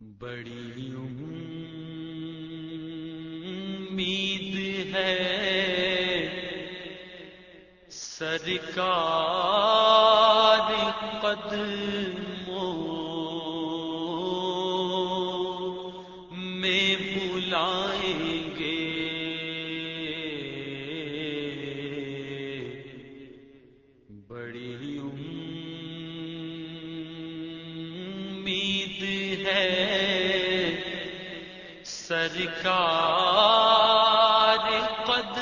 بڑی امید ہے سرکار قدموں سرکار قد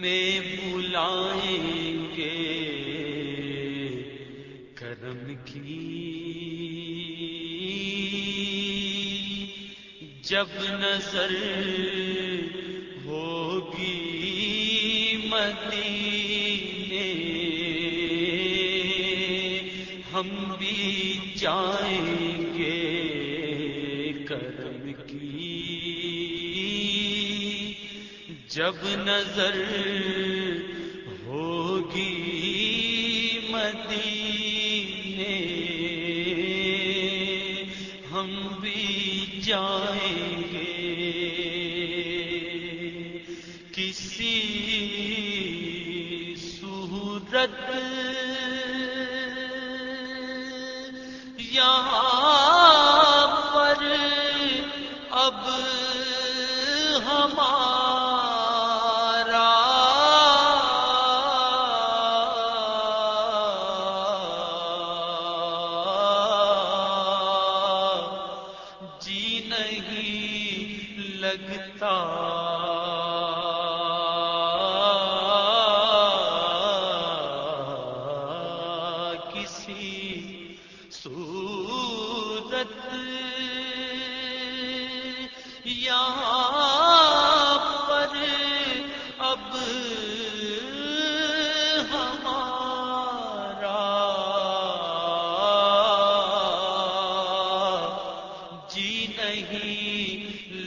میں بلائیں گے کرم کی۔ جب نظر ہوگی مدینے ہم بھی جائیں گے کرم کی۔ جب نظر ہوگی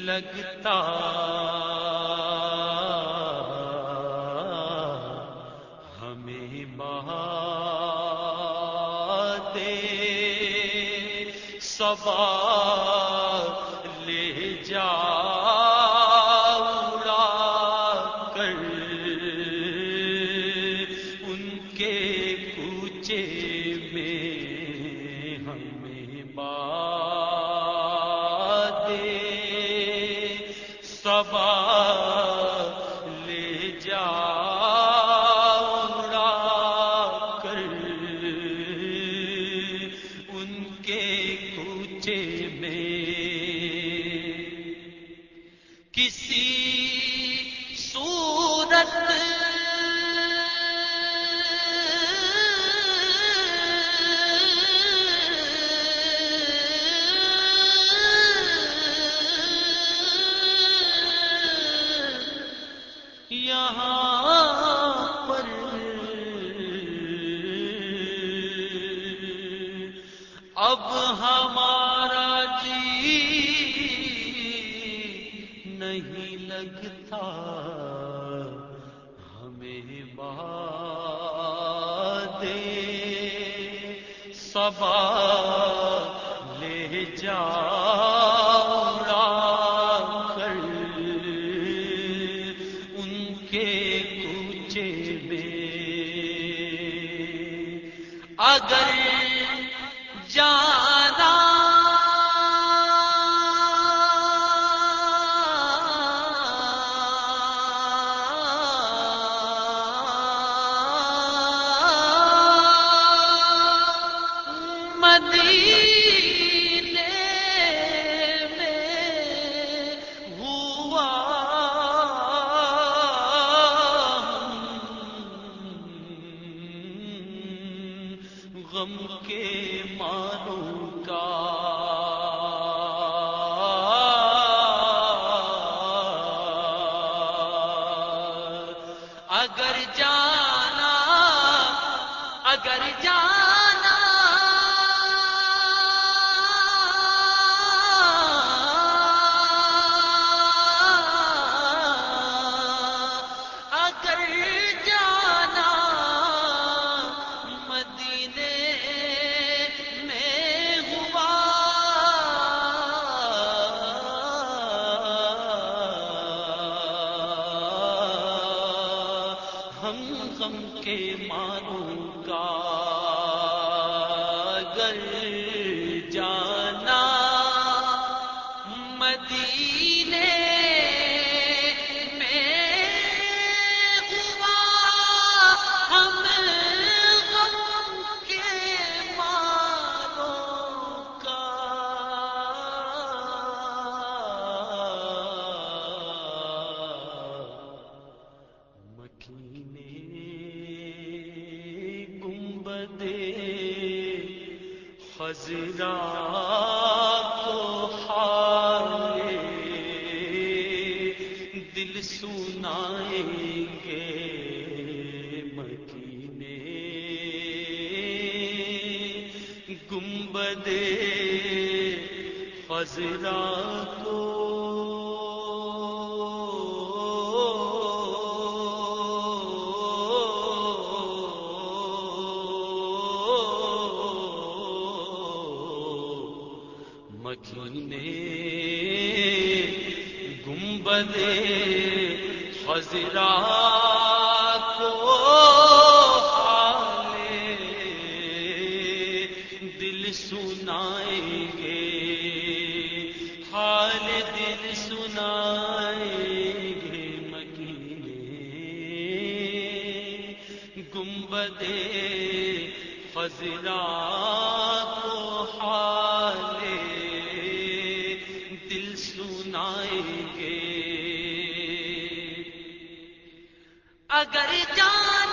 لگتا۔ ہمیں بہا سبا لے جا اڑا کر۔ ان کے کوچے میں یہاں پر اب ہمارا جی نہیں لگتا۔ ہمیں دے سبا لے جا کر ان کے کوچے میں اگر جانا کر جا غم کے ماروں کا گر خزرا تو حال دل سنائیں گے مکینے گنبد خزرا کو مکینے گنبد خزرا کو حالے دل سنائیں گے۔ حال دل سنائیں گے مکینے۔ گنبد فضلا کو حال سنائیں گے۔ اگر جان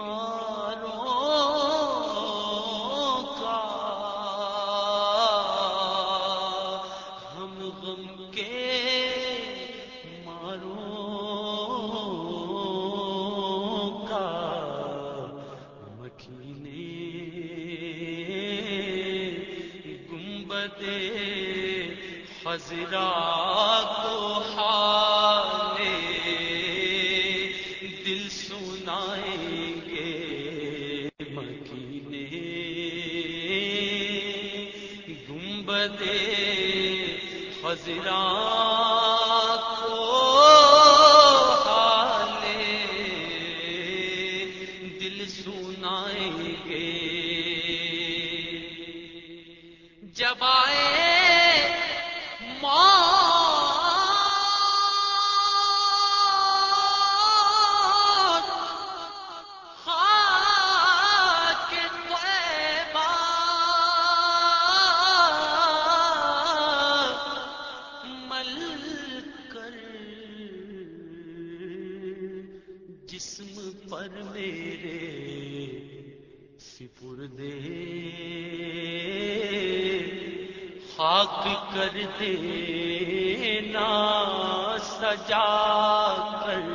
کے ماروں کا۔ ہم غم کے ماروں کا۔ مکینے گنبد خزرا کو حال دے خزرا کو حالے دل سنائیں گے۔ جب آئے جسم پر میرے سپردے خاک کر دینا سجا کر۔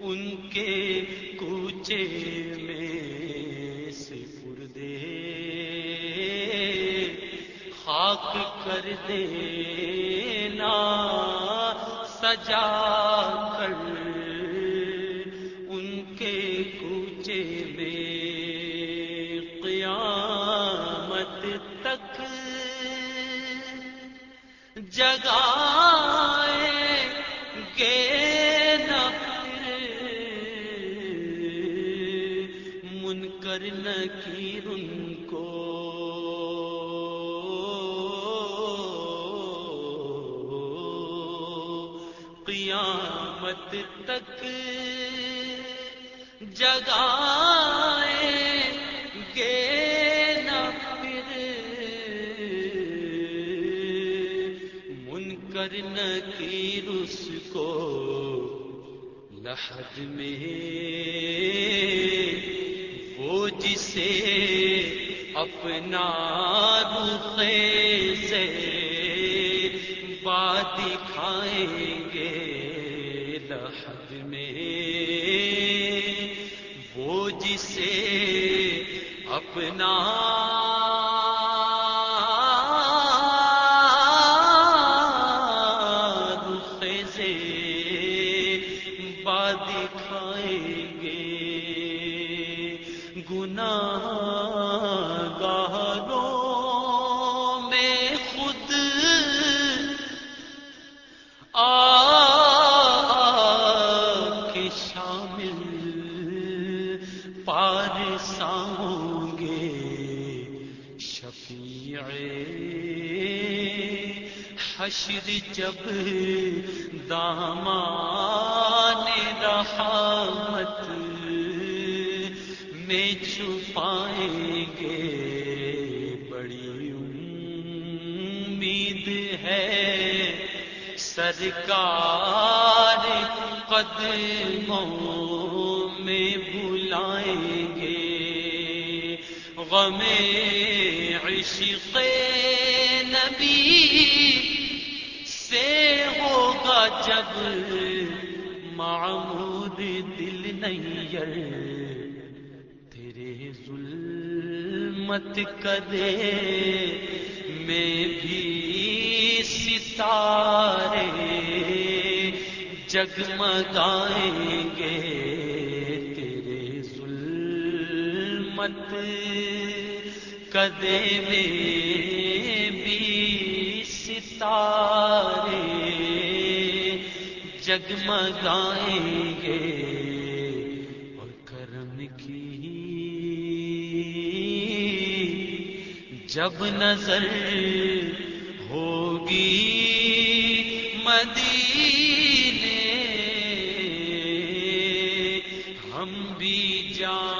ان کے کوچے میں سپردے خاک کر دینا سجا کر۔ منکر نکیر ان کو۔ قیامت تک جگائیں گے نہ پھر۔ منکر نکیر اس کو لحد میں۔ وہ جسے اپنا رخ سے بات دکھائیں گے لحد میں۔ وہ جسے اپنا حشر جب دامان رحمت میں چھپائیں گے، بڑی امید ہے۔ سرکار قدموں میں بلائیں گے۔ غم عشق نبی جب معمود دل نیر تیرے ظلمت کدے میں بھی ستارے جگمگائیں گے تیرے ظلمت کدے میں بھی ستارے جگمگائیں گے اور کرم کی جب نظر ہوگی مدینے ہم بھی جان